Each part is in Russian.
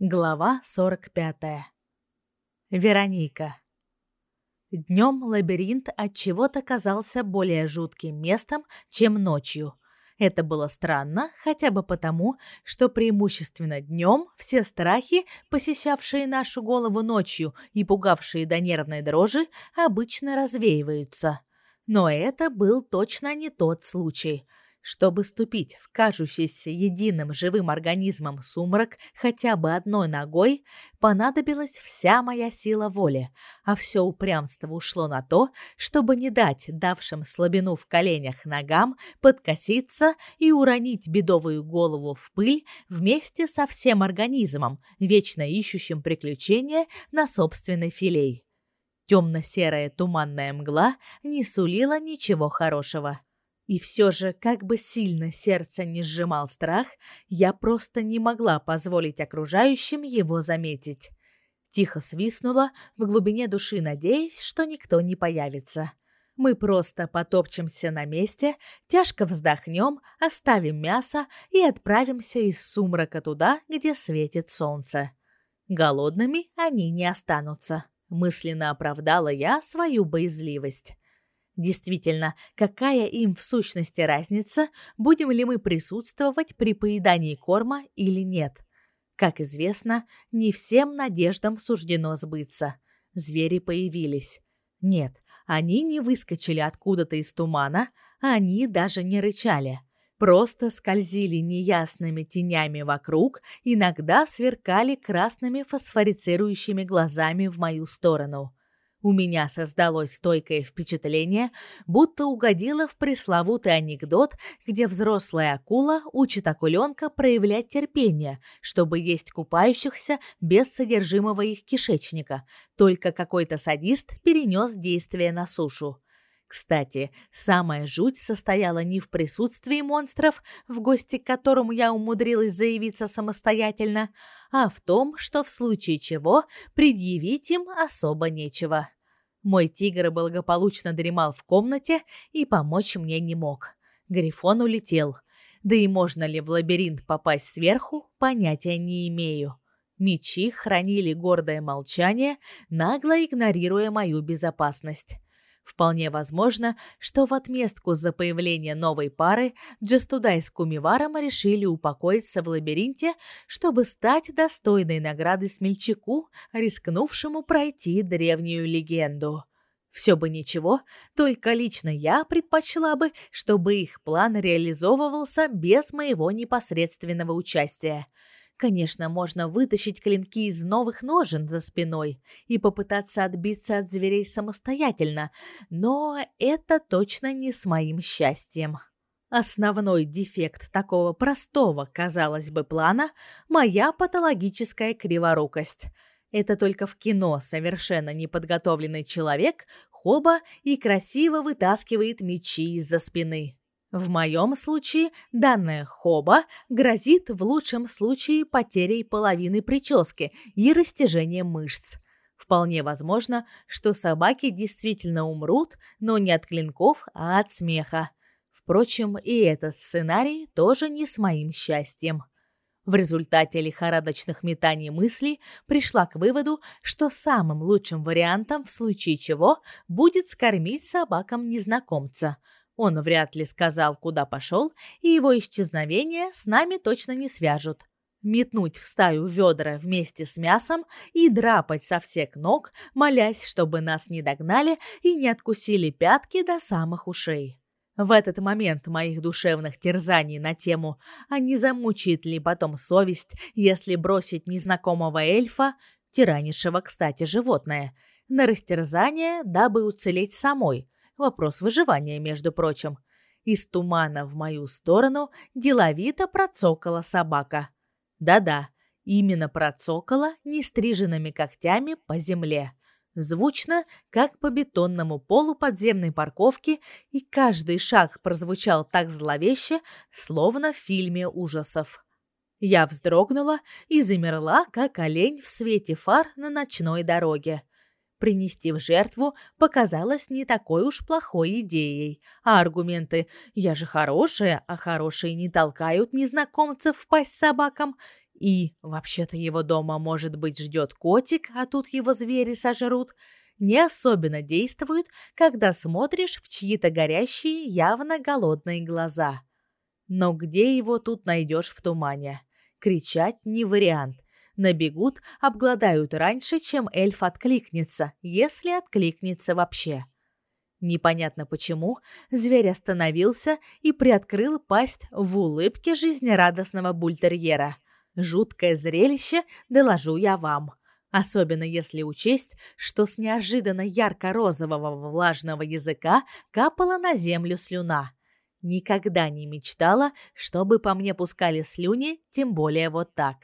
Глава 45. Вероника. Днем лабиринт от чего-то казался более жутким местом, чем ночью. Это было странно, хотя бы потому, что преимущественно днем все страхи, посещавшие нашу голову ночью и пугавшие до нервной дрожи, обычно развеиваются. Но это был точно не тот случай. Чтобы ступить в кажущийся единым живым организмом сумрак хотя бы одной ногой, понадобилась вся моя сила воли, а все упрямство ушло на то, чтобы не дать давшим слабину в коленях ногам подкоситься и уронить бедовую голову в пыль вместе со всем организмом, вечно ищущим приключения на собственной филей. Темно-серая туманная мгла не сулила ничего хорошего. И все же, как бы сильно сердце не сжимал страх, я просто не могла позволить окружающим его заметить. Тихо свистнула, в глубине души надеясь, что никто не появится. Мы просто потопчемся на месте, тяжко вздохнем, оставим мясо и отправимся из сумрака туда, где светит солнце. Голодными они не останутся. Мысленно оправдала я свою боязливость. Действительно, какая им в сущности разница, будем ли мы присутствовать при поедании корма или нет? Как известно, не всем надеждам суждено сбыться. Звери появились. Нет, они не выскочили откуда-то из тумана, они даже не рычали. Просто скользили неясными тенями вокруг, иногда сверкали красными фосфорицирующими глазами в мою сторону. У меня создалось стойкое впечатление, будто угодила в пресловутый анекдот, где взрослая акула учит акуленка проявлять терпение, чтобы есть купающихся без содержимого их кишечника. Только какой-то садист перенес действие на сушу. Кстати, самая жуть состояла не в присутствии монстров, в гости к которому я умудрилась заявиться самостоятельно, а в том, что в случае чего предъявить им особо нечего. Мой тигр благополучно дремал в комнате и помочь мне не мог. Грифон улетел. Да и можно ли в лабиринт попасть сверху, понятия не имею. Мечи хранили гордое молчание, нагло игнорируя мою безопасность. Вполне возможно, что в отместку за появление новой пары Джестудай с Кумиваром решили упокоиться в лабиринте, чтобы стать достойной награды смельчаку, рискнувшему пройти древнюю легенду. Все бы ничего, только лично я предпочла бы, чтобы их план реализовывался без моего непосредственного участия – Конечно, можно вытащить клинки из новых ножен за спиной и попытаться отбиться от зверей самостоятельно, но это точно не с моим счастьем. Основной дефект такого простого, казалось бы, плана моя патологическая криворукость. Это только в кино совершенно неподготовленный человек хоба и красиво вытаскивает мечи из-за спины. В моем случае данная хоба грозит в лучшем случае потерей половины прически и растяжением мышц. Вполне возможно, что собаки действительно умрут, но не от клинков, а от смеха. Впрочем, и этот сценарий тоже не с моим счастьем. В результате лихорадочных метаний мыслей пришла к выводу, что самым лучшим вариантом в случае чего будет скормить собакам незнакомца – он вряд ли сказал, куда пошел, и его исчезновение с нами точно не свяжут. Метнуть в стаю ведра вместе с мясом и драпать со всех ног, молясь, чтобы нас не догнали и не откусили пятки до самых ушей. В этот момент моих душевных терзаний на тему «А не замучает ли потом совесть, если бросить незнакомого эльфа, тиранившего, кстати, животное, на растерзание, дабы уцелеть самой?» Вопрос выживания, между прочим. Из тумана в мою сторону деловито процокала собака. Да-да, именно процокала нестриженными когтями по земле. Звучно, как по бетонному полу подземной парковки, и каждый шаг прозвучал так зловеще, словно в фильме ужасов. Я вздрогнула и замерла, как олень в свете фар на ночной дороге. Принести в жертву показалось не такой уж плохой идеей, а аргументы «я же хорошая, а хорошие не толкают незнакомцев в пасть собакам» И, вообще-то, его дома, может быть, ждет котик, а тут его звери сожрут, не особенно действуют, когда смотришь в чьи-то горящие, явно голодные глаза. Но где его тут найдешь в тумане? Кричать не вариант. Набегут, обгладают раньше, чем эльф откликнется, если откликнется вообще. Непонятно почему, зверь остановился и приоткрыл пасть в улыбке жизнерадостного бультерьера. Жуткое зрелище, доложу я вам. Особенно если учесть, что с неожиданно ярко-розового влажного языка капала на землю слюна. Никогда не мечтала, чтобы по мне пускали слюни, тем более вот так.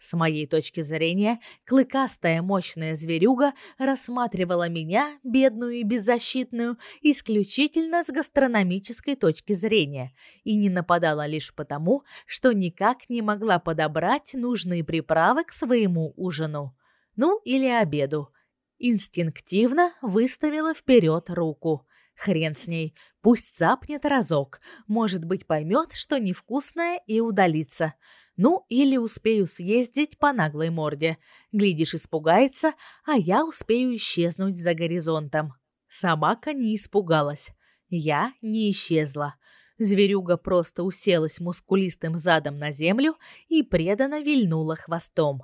С моей точки зрения, клыкастая мощная зверюга рассматривала меня, бедную и беззащитную, исключительно с гастрономической точки зрения и не нападала лишь потому, что никак не могла подобрать нужные приправы к своему ужину. Ну, или обеду. Инстинктивно выставила вперед руку. Хрен с ней, пусть цапнет разок. Может быть, поймет, что невкусное и удалится. Ну, или успею съездить по наглой морде. Глядишь, испугается, а я успею исчезнуть за горизонтом. Собака не испугалась. Я не исчезла. Зверюга просто уселась мускулистым задом на землю и преданно вильнула хвостом.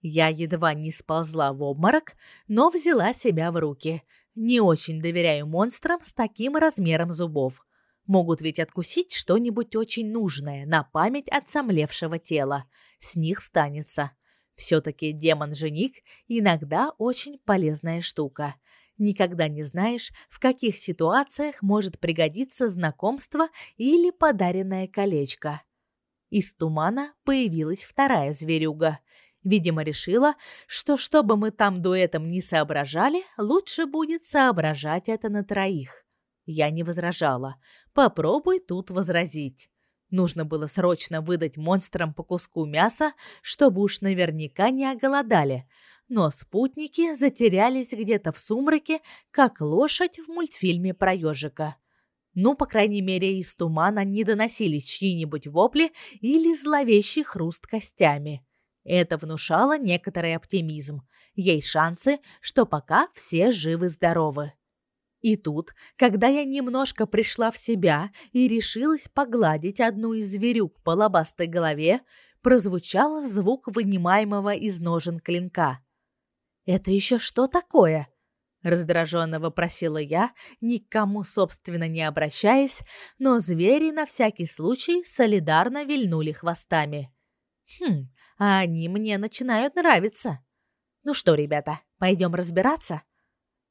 Я едва не сползла в обморок, но взяла себя в руки. Не очень доверяю монстрам с таким размером зубов. Могут ведь откусить что-нибудь очень нужное на память от сомлевшего тела. С них станется. Все-таки демон-женик иногда очень полезная штука. Никогда не знаешь, в каких ситуациях может пригодиться знакомство или подаренное колечко. Из тумана появилась вторая зверюга. Видимо, решила, что чтобы мы там дуэтом не соображали, лучше будет соображать это на троих. Я не возражала. Попробуй тут возразить. Нужно было срочно выдать монстрам по куску мяса, чтобы уж наверняка не оголодали. Но спутники затерялись где-то в сумраке, как лошадь в мультфильме про ежика. Ну, по крайней мере, из тумана не доносились чьи-нибудь вопли или зловещий хруст костями. Это внушало некоторый оптимизм. Есть шансы, что пока все живы-здоровы. И тут, когда я немножко пришла в себя и решилась погладить одну из зверюк по лобастой голове, прозвучал звук вынимаемого из ножен клинка. «Это еще что такое?» Раздраженно вопросила я, никому, собственно, не обращаясь, но звери на всякий случай солидарно вильнули хвостами. «Хм, а они мне начинают нравиться. Ну что, ребята, пойдем разбираться?»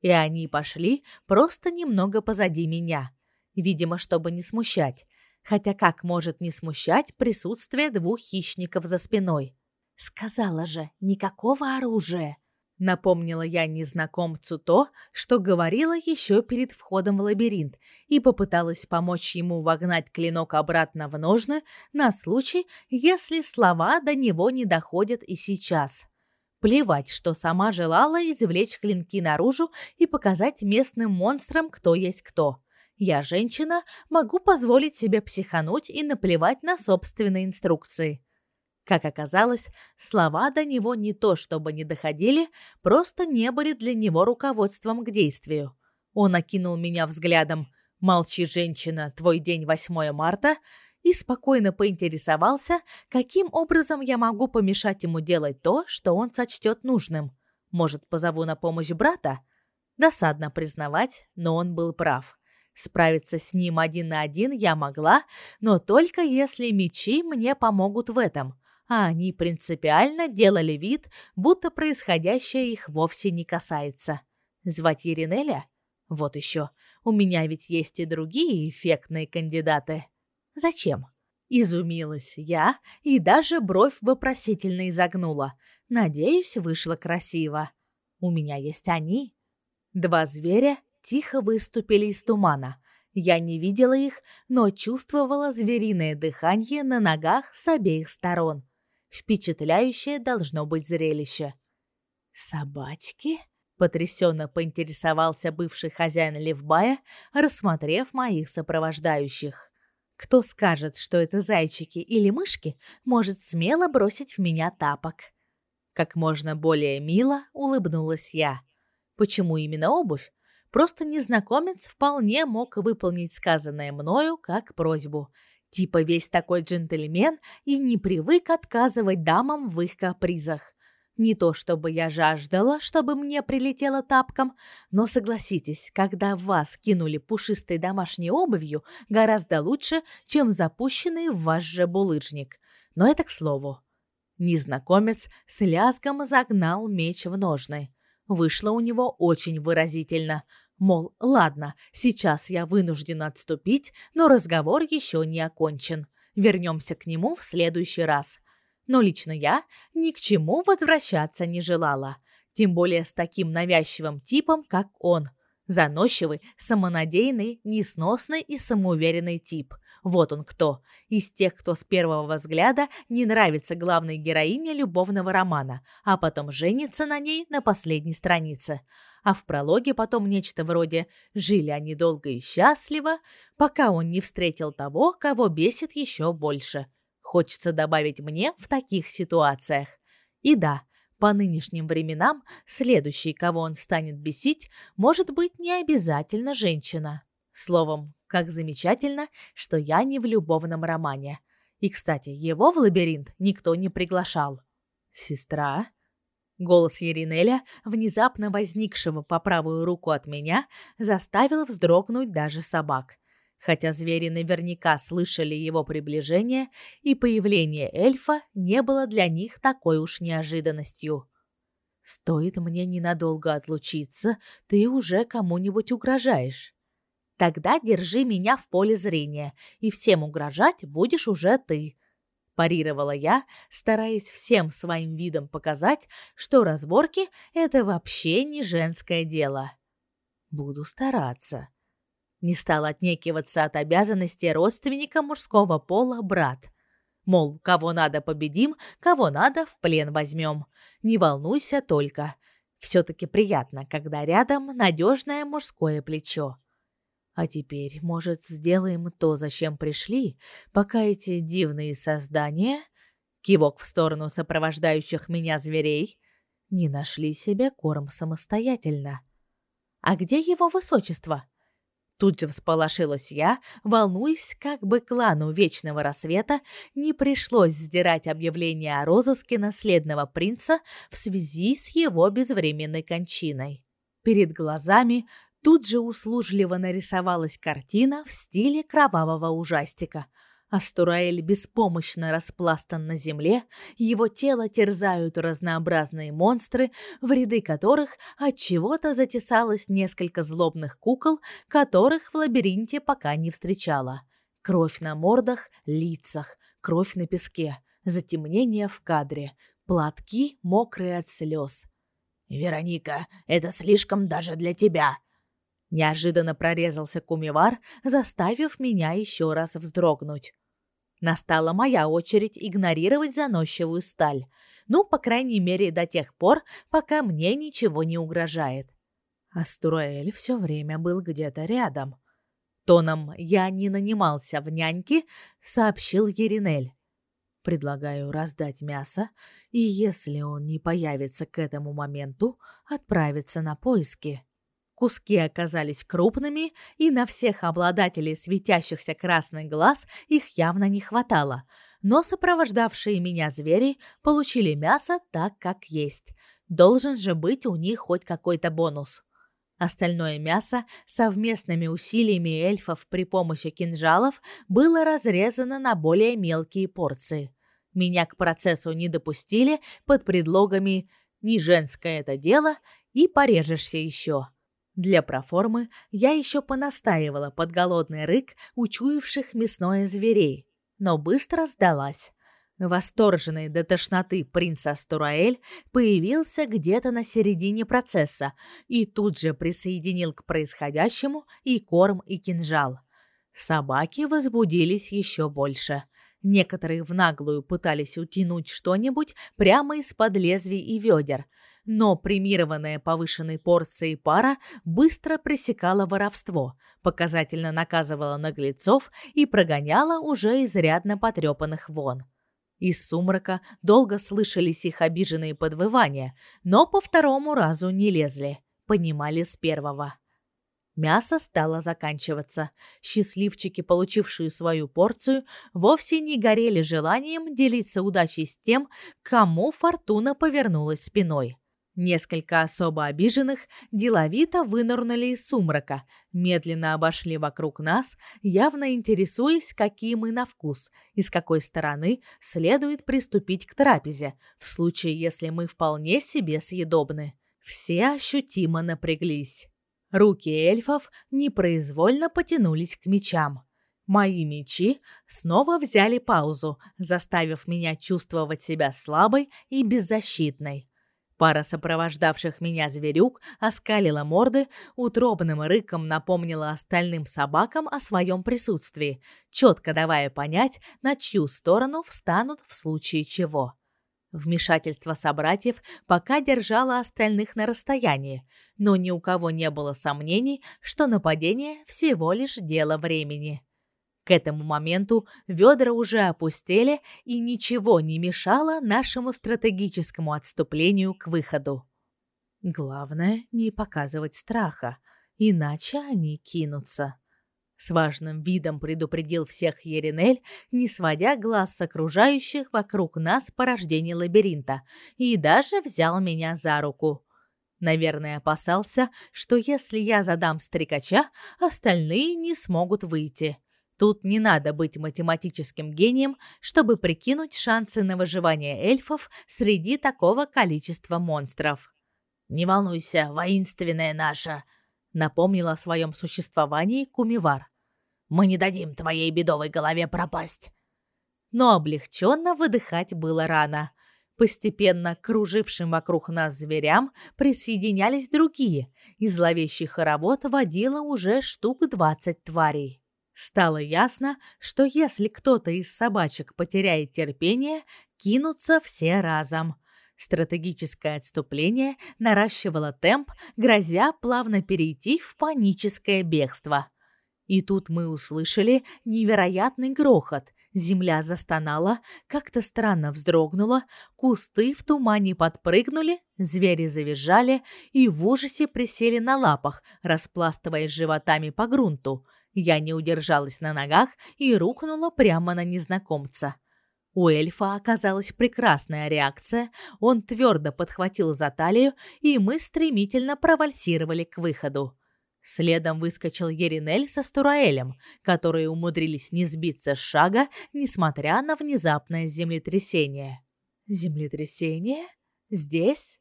И они пошли просто немного позади меня, видимо, чтобы не смущать. Хотя как может не смущать присутствие двух хищников за спиной? Сказала же, никакого оружия. Напомнила я незнакомцу то, что говорила еще перед входом в лабиринт, и попыталась помочь ему вогнать клинок обратно в ножны на случай, если слова до него не доходят и сейчас. Плевать, что сама желала извлечь клинки наружу и показать местным монстрам, кто есть кто. Я женщина, могу позволить себе психануть и наплевать на собственные инструкции. Как оказалось, слова до него не то чтобы не доходили, просто не были для него руководством к действию. Он окинул меня взглядом «Молчи, женщина, твой день 8 марта», и спокойно поинтересовался, каким образом я могу помешать ему делать то, что он сочтет нужным. Может, позову на помощь брата? Досадно признавать, но он был прав. Справиться с ним один на один я могла, но только если мечи мне помогут в этом. А они принципиально делали вид, будто происходящее их вовсе не касается. Звать Еринеля? Вот еще. У меня ведь есть и другие эффектные кандидаты. Зачем? Изумилась я и даже бровь вопросительно изогнула. Надеюсь, вышло красиво. У меня есть они. Два зверя тихо выступили из тумана. Я не видела их, но чувствовала звериное дыхание на ногах с обеих сторон. Впечатляющее должно быть зрелище. Собачки? потрясенно поинтересовался бывший хозяин Левбая, рассмотрев моих сопровождающих. Кто скажет, что это зайчики или мышки, может смело бросить в меня тапок. Как можно более мило улыбнулась я. Почему именно обувь? Просто незнакомец вполне мог выполнить сказанное мною как просьбу. Типа весь такой джентльмен и не привык отказывать дамам в их капризах. Не то чтобы я жаждала, чтобы мне прилетело тапком, но согласитесь, когда вас кинули пушистой домашней обувью, гораздо лучше, чем запущенный в ваш же булыжник. Но это к слову. Незнакомец с лязгом загнал меч в ножны. Вышло у него очень выразительно. Мол, ладно, сейчас я вынужден отступить, но разговор еще не окончен. Вернемся к нему в следующий раз но лично я ни к чему возвращаться не желала, тем более с таким навязчивым типом, как он. Заносчивый, самонадеянный, несносный и самоуверенный тип. Вот он кто. Из тех, кто с первого взгляда не нравится главной героине любовного романа, а потом женится на ней на последней странице. А в прологе потом нечто вроде «Жили они долго и счастливо», пока он не встретил того, кого бесит еще больше – хочется добавить мне в таких ситуациях. И да, по нынешним временам следующий, кого он станет бесить, может быть не обязательно женщина. Словом, как замечательно, что я не в любовном романе. И, кстати, его в лабиринт никто не приглашал. Сестра, голос Еринеля, внезапно возникшего по правую руку от меня, заставил вздрогнуть даже собак хотя звери наверняка слышали его приближение, и появление эльфа не было для них такой уж неожиданностью. Стоит мне ненадолго отлучиться, ты уже кому-нибудь угрожаешь. Тогда держи меня в поле зрения, и всем угрожать будешь уже ты, парировала я, стараясь всем своим видом показать, что разборки это вообще не женское дело. Буду стараться. Не стал отнекиваться от обязанности родственника мужского пола брат. Мол, кого надо победим, кого надо в плен возьмем. Не волнуйся только. Все-таки приятно, когда рядом надежное мужское плечо. А теперь, может, сделаем то, зачем пришли, пока эти дивные создания, кивок в сторону сопровождающих меня зверей, не нашли себе корм самостоятельно. А где его высочество? Тут же всполошилась я, волнуясь, как бы клану Вечного Рассвета не пришлось сдирать объявление о розыске наследного принца в связи с его безвременной кончиной. Перед глазами тут же услужливо нарисовалась картина в стиле кровавого ужастика – Астураэль беспомощно распластан на земле, его тело терзают разнообразные монстры, в ряды которых от чего-то затесалось несколько злобных кукол, которых в лабиринте пока не встречала. Кровь на мордах, лицах, кровь на песке, затемнение в кадре, платки мокрые от слез. Вероника, это слишком даже для тебя. Неожиданно прорезался кумивар, заставив меня еще раз вздрогнуть. Настала моя очередь игнорировать заносчивую сталь. Ну, по крайней мере, до тех пор, пока мне ничего не угрожает. Астураэль все время был где-то рядом. Тоном «я не нанимался в няньки», сообщил Еринель. Предлагаю раздать мясо, и если он не появится к этому моменту, отправиться на поиски. Куски оказались крупными, и на всех обладателей светящихся красных глаз их явно не хватало. Но сопровождавшие меня звери получили мясо так, как есть. Должен же быть у них хоть какой-то бонус. Остальное мясо совместными усилиями эльфов при помощи кинжалов было разрезано на более мелкие порции. Меня к процессу не допустили под предлогами «не женское это дело» и «порежешься еще». Для проформы я еще понастаивала под голодный рык учуявших мясное зверей, но быстро сдалась. Восторженный до тошноты принц Астураэль появился где-то на середине процесса и тут же присоединил к происходящему и корм, и кинжал. Собаки возбудились еще больше. Некоторые в наглую пытались утянуть что-нибудь прямо из-под лезвий и ведер – но премированная повышенной порцией пара быстро пресекала воровство, показательно наказывала наглецов и прогоняла уже изрядно потрепанных вон. Из сумрака долго слышались их обиженные подвывания, но по второму разу не лезли, понимали с первого. Мясо стало заканчиваться. Счастливчики, получившие свою порцию, вовсе не горели желанием делиться удачей с тем, кому фортуна повернулась спиной. Несколько особо обиженных деловито вынырнули из сумрака, медленно обошли вокруг нас, явно интересуясь, какие мы на вкус и с какой стороны следует приступить к трапезе, в случае, если мы вполне себе съедобны. Все ощутимо напряглись. Руки эльфов непроизвольно потянулись к мечам. Мои мечи снова взяли паузу, заставив меня чувствовать себя слабой и беззащитной. Пара сопровождавших меня зверюк оскалила морды, утробным рыком напомнила остальным собакам о своем присутствии, четко давая понять, на чью сторону встанут в случае чего. Вмешательство собратьев пока держало остальных на расстоянии, но ни у кого не было сомнений, что нападение всего лишь дело времени. К этому моменту ведра уже опустели, и ничего не мешало нашему стратегическому отступлению к выходу. Главное не показывать страха, иначе они кинутся. С важным видом предупредил всех Еринель, не сводя глаз с окружающих вокруг нас порождений лабиринта, и даже взял меня за руку. Наверное, опасался, что если я задам стрекача, остальные не смогут выйти. Тут не надо быть математическим гением, чтобы прикинуть шансы на выживание эльфов среди такого количества монстров. «Не волнуйся, воинственная наша», — напомнила о своем существовании Кумивар. Мы не дадим твоей бедовой голове пропасть. Но облегченно выдыхать было рано. Постепенно к кружившим вокруг нас зверям присоединялись другие, и зловещий хоровод водило уже штук двадцать тварей. Стало ясно, что если кто-то из собачек потеряет терпение, кинутся все разом. Стратегическое отступление наращивало темп, грозя плавно перейти в паническое бегство. И тут мы услышали невероятный грохот. Земля застонала, как-то странно вздрогнула, кусты в тумане подпрыгнули, звери завизжали и в ужасе присели на лапах, распластываясь животами по грунту. Я не удержалась на ногах и рухнула прямо на незнакомца. У эльфа оказалась прекрасная реакция. Он твердо подхватил за талию, и мы стремительно провальсировали к выходу. Следом выскочил Еринель со Стураэлем, которые умудрились не сбиться с шага, несмотря на внезапное землетрясение. «Землетрясение? Здесь?» —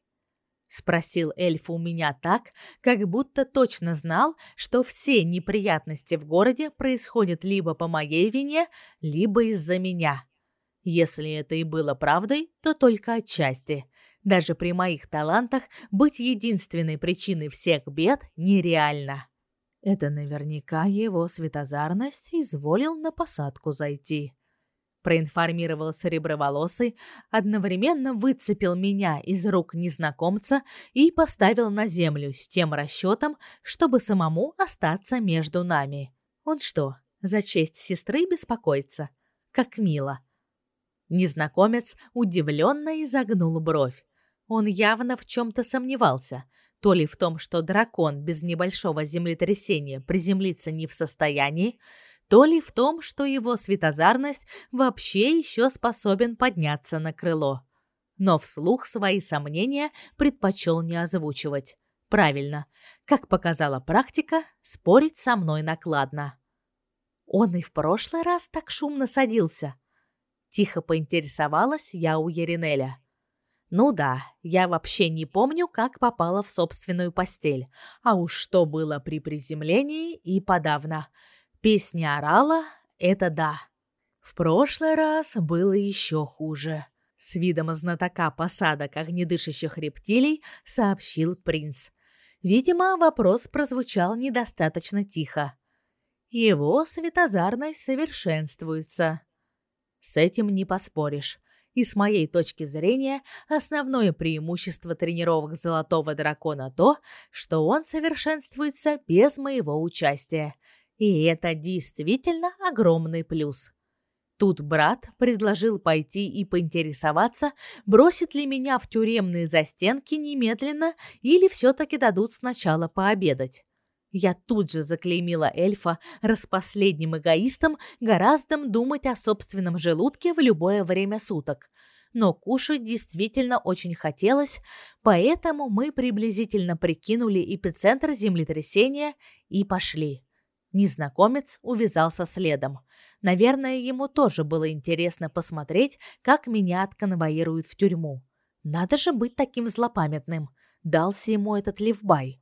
спросил эльф у меня так, как будто точно знал, что все неприятности в городе происходят либо по моей вине, либо из-за меня. Если это и было правдой, то только отчасти. Даже при моих талантах быть единственной причиной всех бед нереально. Это наверняка его светозарность изволил на посадку зайти. Проинформировал сереброволосый, одновременно выцепил меня из рук незнакомца и поставил на землю с тем расчетом, чтобы самому остаться между нами. Он что, за честь сестры беспокоится? Как мило. Незнакомец удивленно изогнул бровь. Он явно в чем-то сомневался, то ли в том, что дракон без небольшого землетрясения приземлиться не в состоянии, то ли в том, что его светозарность вообще еще способен подняться на крыло. Но вслух свои сомнения предпочел не озвучивать. Правильно, как показала практика, спорить со мной накладно. Он и в прошлый раз так шумно садился. Тихо поинтересовалась я у Еринеля. Ну да, я вообще не помню, как попала в собственную постель. А уж что было при приземлении и подавно. Песня орала — это да. В прошлый раз было еще хуже. С видом знатока посадок огнедышащих рептилий сообщил принц. Видимо, вопрос прозвучал недостаточно тихо. Его светозарность совершенствуется. С этим не поспоришь. И с моей точки зрения, основное преимущество тренировок Золотого Дракона то, что он совершенствуется без моего участия. И это действительно огромный плюс. Тут брат предложил пойти и поинтересоваться, бросит ли меня в тюремные застенки немедленно или все таки дадут сначала пообедать. Я тут же заклеймила эльфа распоследним эгоистом, гораздо думать о собственном желудке в любое время суток. Но кушать действительно очень хотелось, поэтому мы приблизительно прикинули эпицентр землетрясения и пошли. Незнакомец увязался следом. Наверное, ему тоже было интересно посмотреть, как меня отконвоируют в тюрьму. Надо же быть таким злопамятным. Дался ему этот левбай.